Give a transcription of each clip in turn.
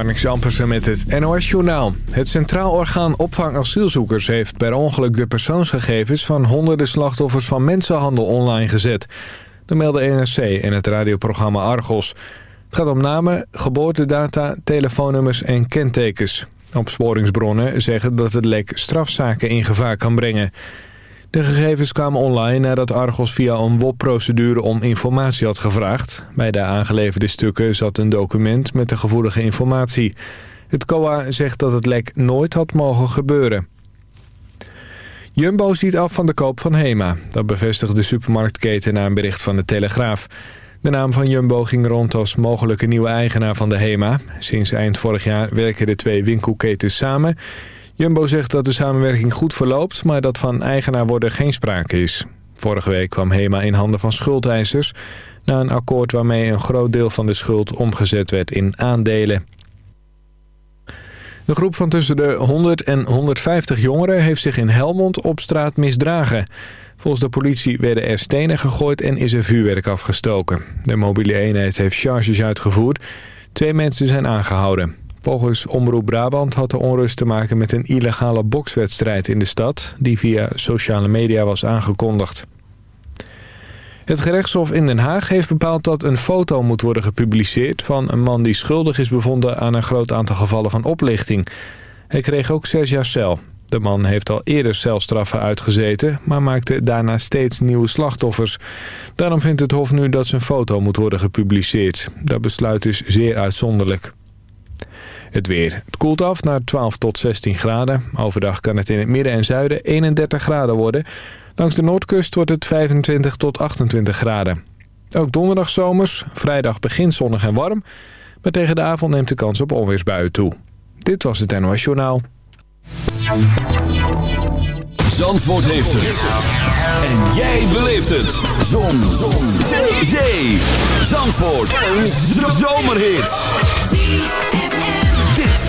Marnix Ampersen met het NOS-journaal. Het Centraal Orgaan Opvang Asielzoekers heeft per ongeluk de persoonsgegevens... van honderden slachtoffers van mensenhandel online gezet. Dat meldde NRC in het radioprogramma Argos. Het gaat om namen, geboortedata, telefoonnummers en kentekens. Opsporingsbronnen zeggen dat het lek strafzaken in gevaar kan brengen... De gegevens kwamen online nadat Argos via een WOP-procedure om informatie had gevraagd. Bij de aangeleverde stukken zat een document met de gevoelige informatie. Het COA zegt dat het lek nooit had mogen gebeuren. Jumbo ziet af van de koop van Hema. Dat bevestigt de supermarktketen na een bericht van de Telegraaf. De naam van Jumbo ging rond als mogelijke nieuwe eigenaar van de Hema. Sinds eind vorig jaar werken de twee winkelketens samen... Jumbo zegt dat de samenwerking goed verloopt, maar dat van eigenaar worden geen sprake is. Vorige week kwam HEMA in handen van schuldeisers... na een akkoord waarmee een groot deel van de schuld omgezet werd in aandelen. Een groep van tussen de 100 en 150 jongeren heeft zich in Helmond op straat misdragen. Volgens de politie werden er stenen gegooid en is er vuurwerk afgestoken. De mobiele eenheid heeft charges uitgevoerd. Twee mensen zijn aangehouden. Volgens Omroep Brabant had de onrust te maken met een illegale bokswedstrijd in de stad... die via sociale media was aangekondigd. Het gerechtshof in Den Haag heeft bepaald dat een foto moet worden gepubliceerd... van een man die schuldig is bevonden aan een groot aantal gevallen van oplichting. Hij kreeg ook zes jaar cel. De man heeft al eerder celstraffen uitgezeten... maar maakte daarna steeds nieuwe slachtoffers. Daarom vindt het hof nu dat zijn foto moet worden gepubliceerd. Dat besluit is zeer uitzonderlijk. Het weer. Het koelt af naar 12 tot 16 graden. Overdag kan het in het midden en zuiden 31 graden worden. Langs de noordkust wordt het 25 tot 28 graden. Ook donderdag zomers. Vrijdag begint zonnig en warm. Maar tegen de avond neemt de kans op onweersbuien toe. Dit was het NOS Journaal. Zandvoort heeft het. En jij beleeft het. Zon. Zon. Zee. Zee. Zandvoort. Een zomerhit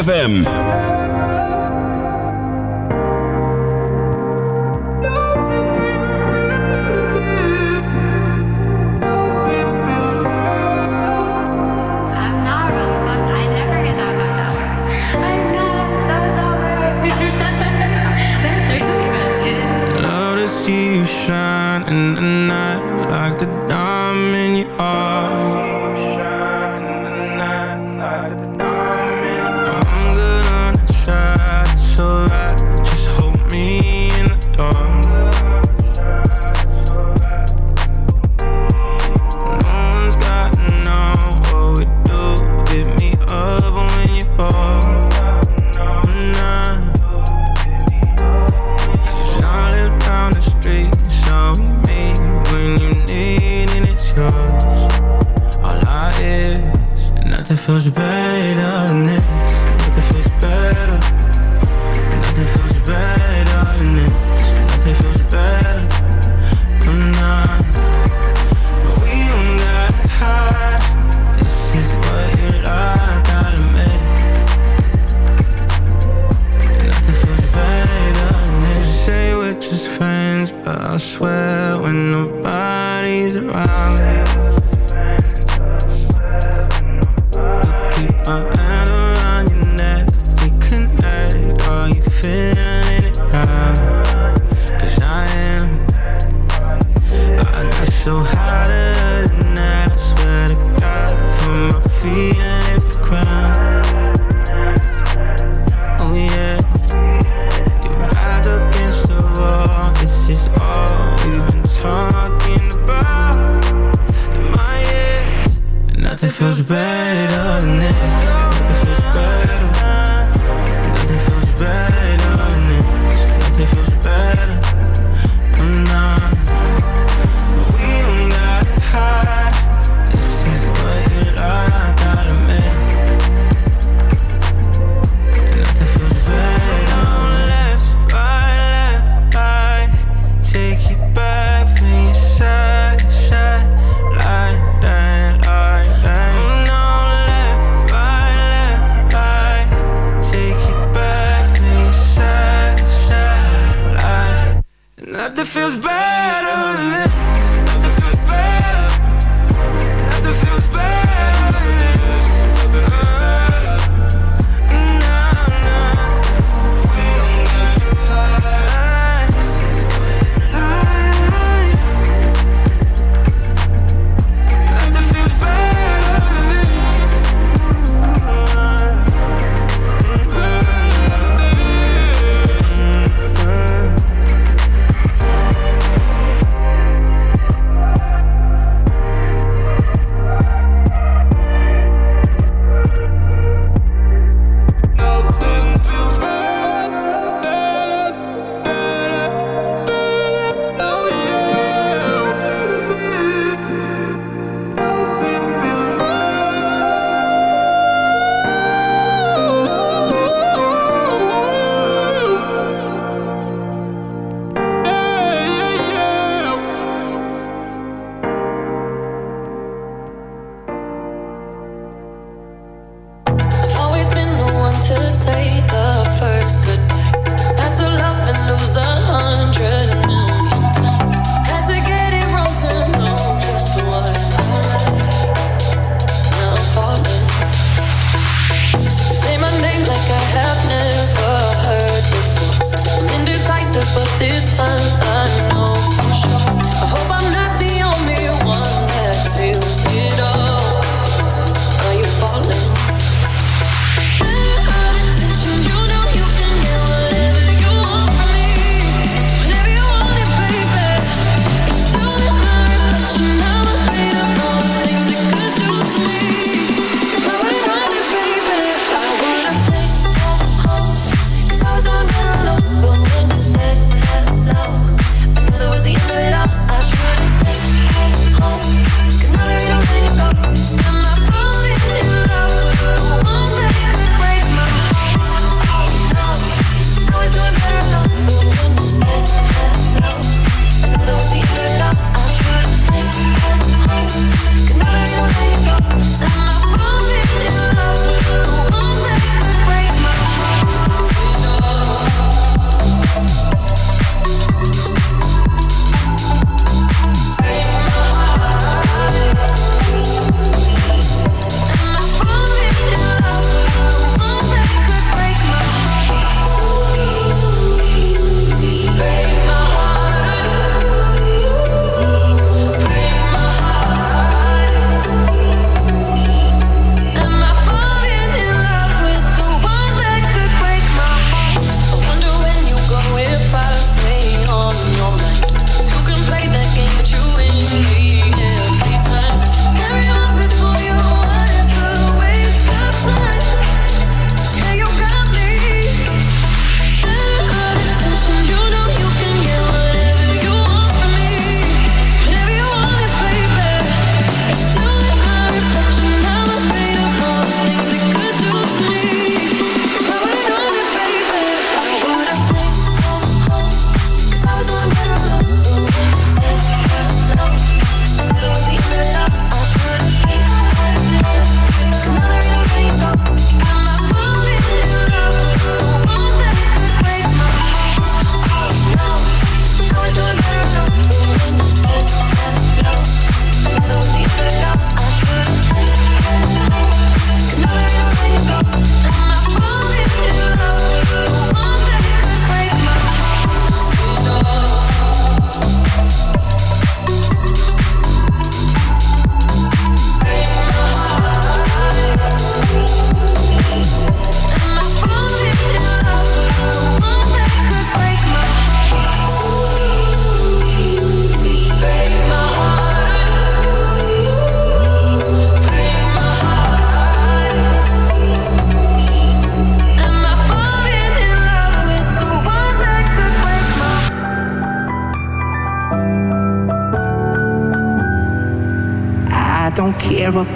ZFM. But I swear when nobody's around I keep my hand around your neck. We connect, are you feeling it I am I so high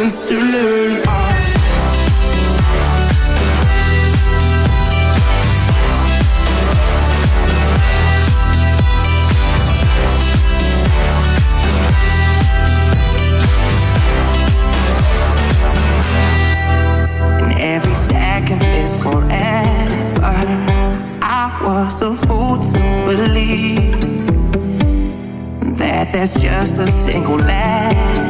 lessons to learn. On and every second is forever. I was a fool to believe that there's just a single letter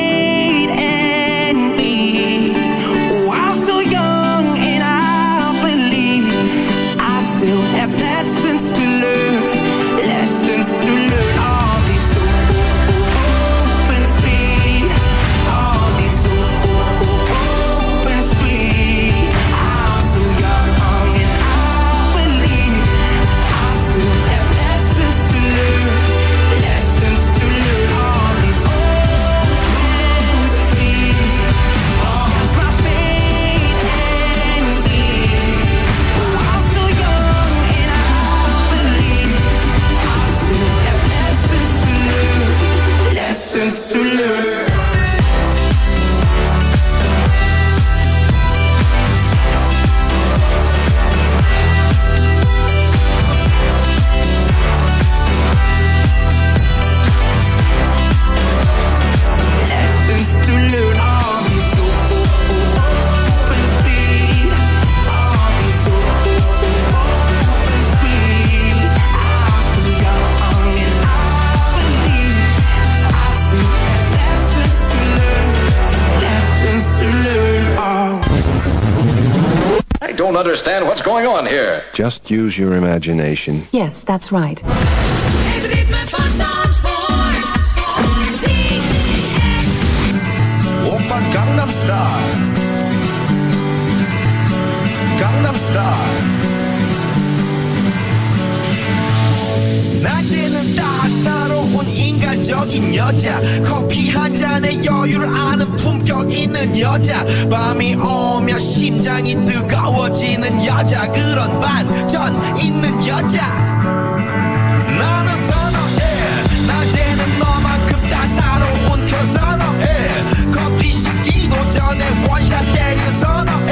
Just use your imagination. Yes, that's right. 있는 여자. 밤이 오면 심장이 뜨거워지는 여자. 그런 반전 있는 여자. 나는 선어해. 낮에는 너만큼 따사로운 그 선어해. 커피 식기도 전에 원샷 때리는 선어해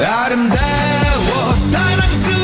Adam, in was silence.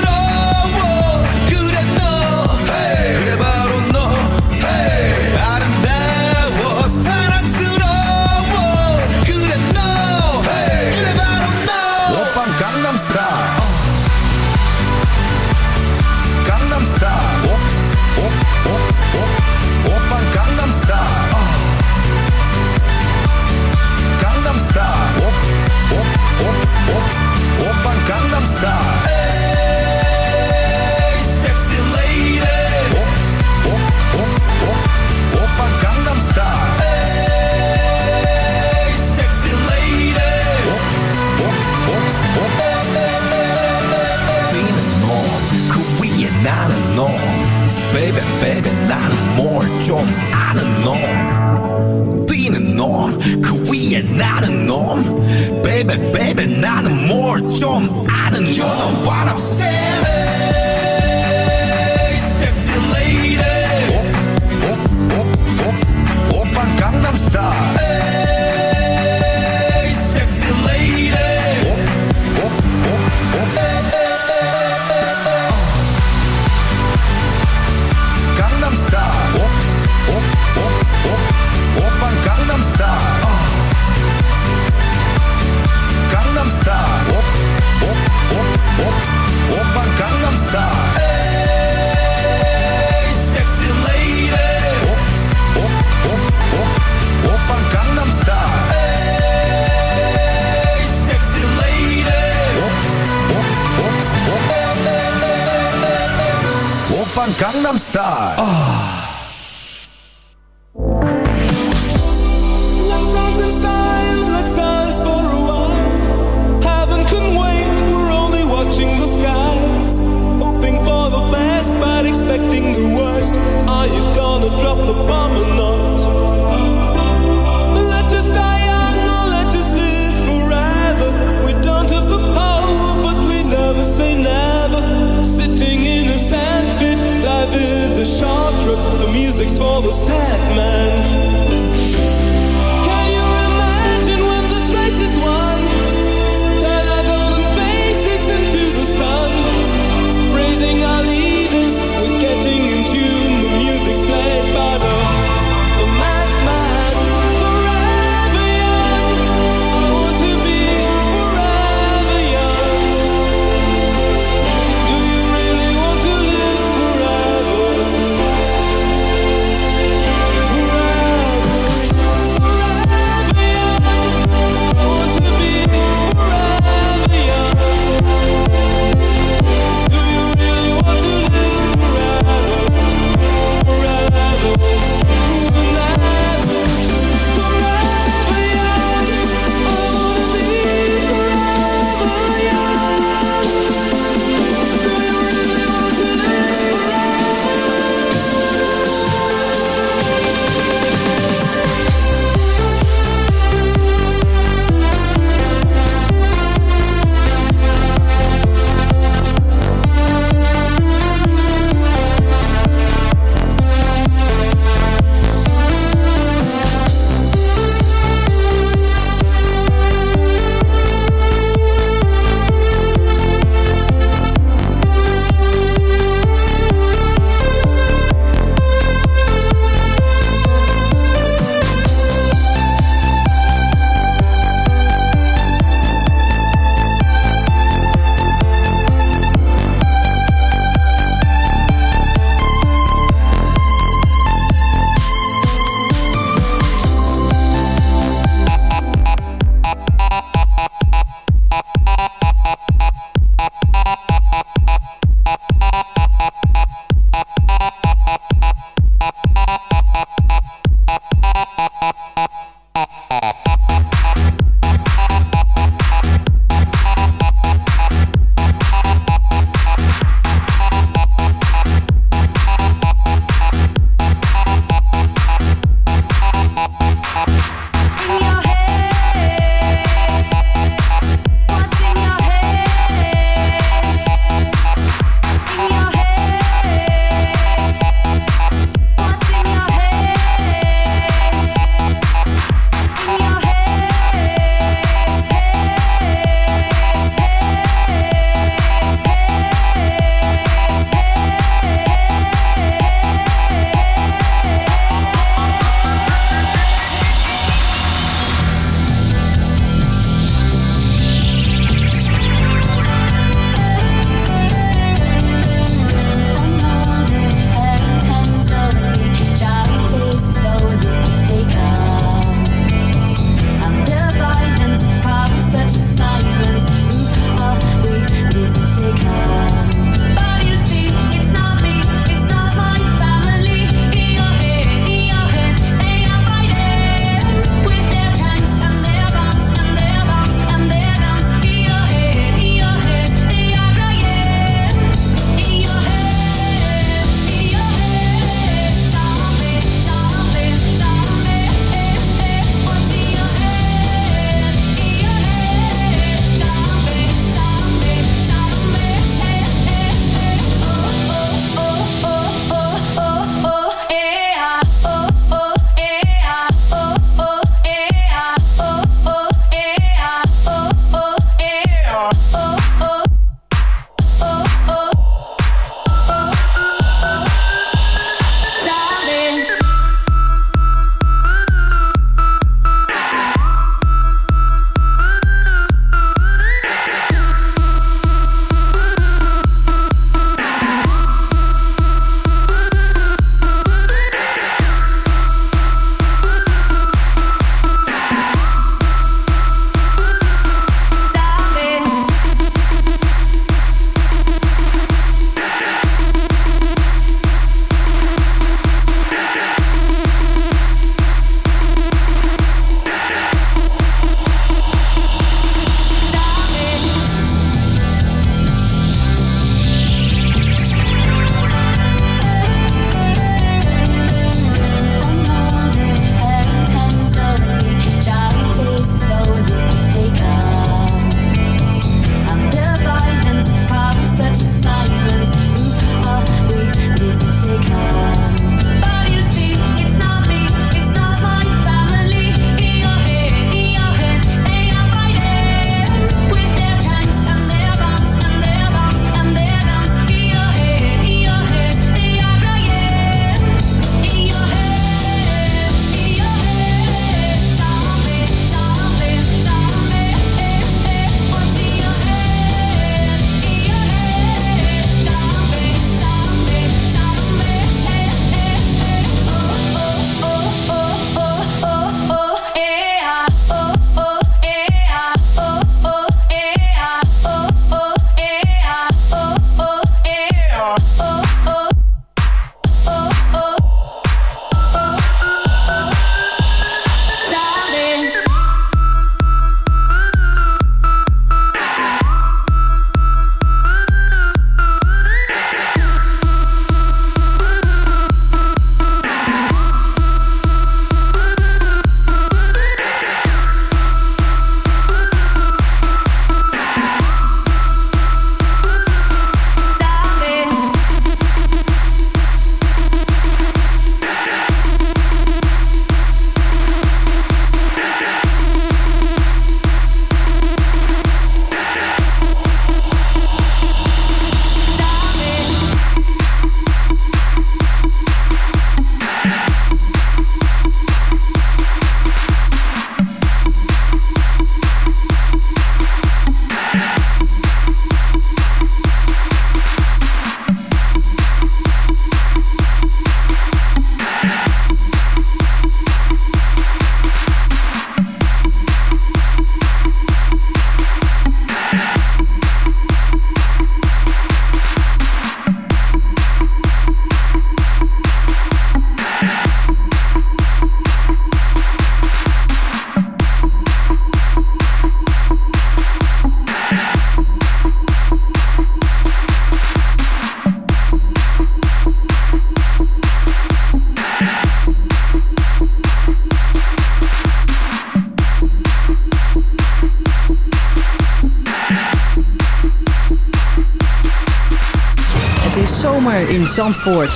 in Zandvoort.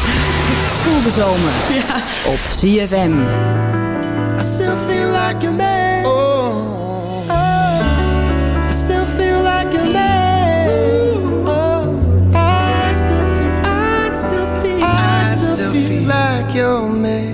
Voel de zomer ja. op CFM. I still feel like a man. Oh. oh. I still feel like a man. Oh. I still feel, I still feel, like your man.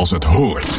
als het hoort.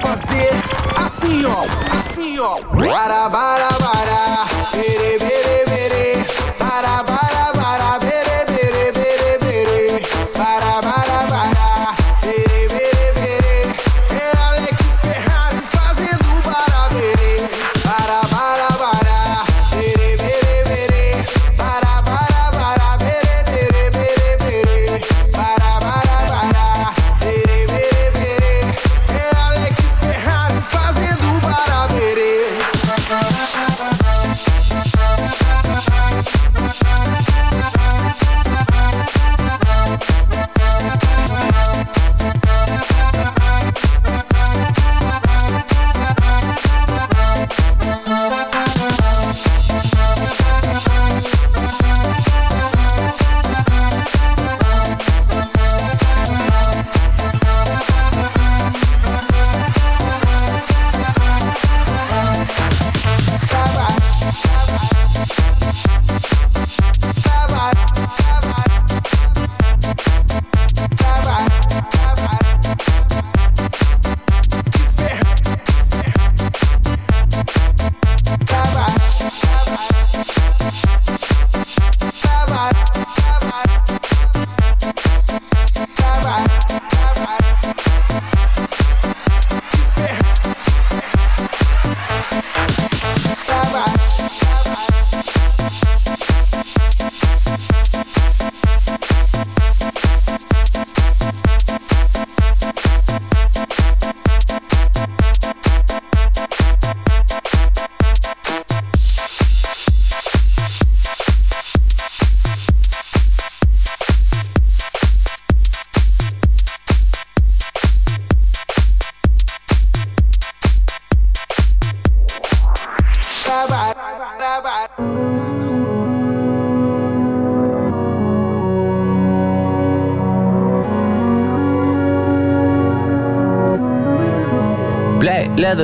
Fazer assim, ó. Assim, ó. Bara, bara, bara.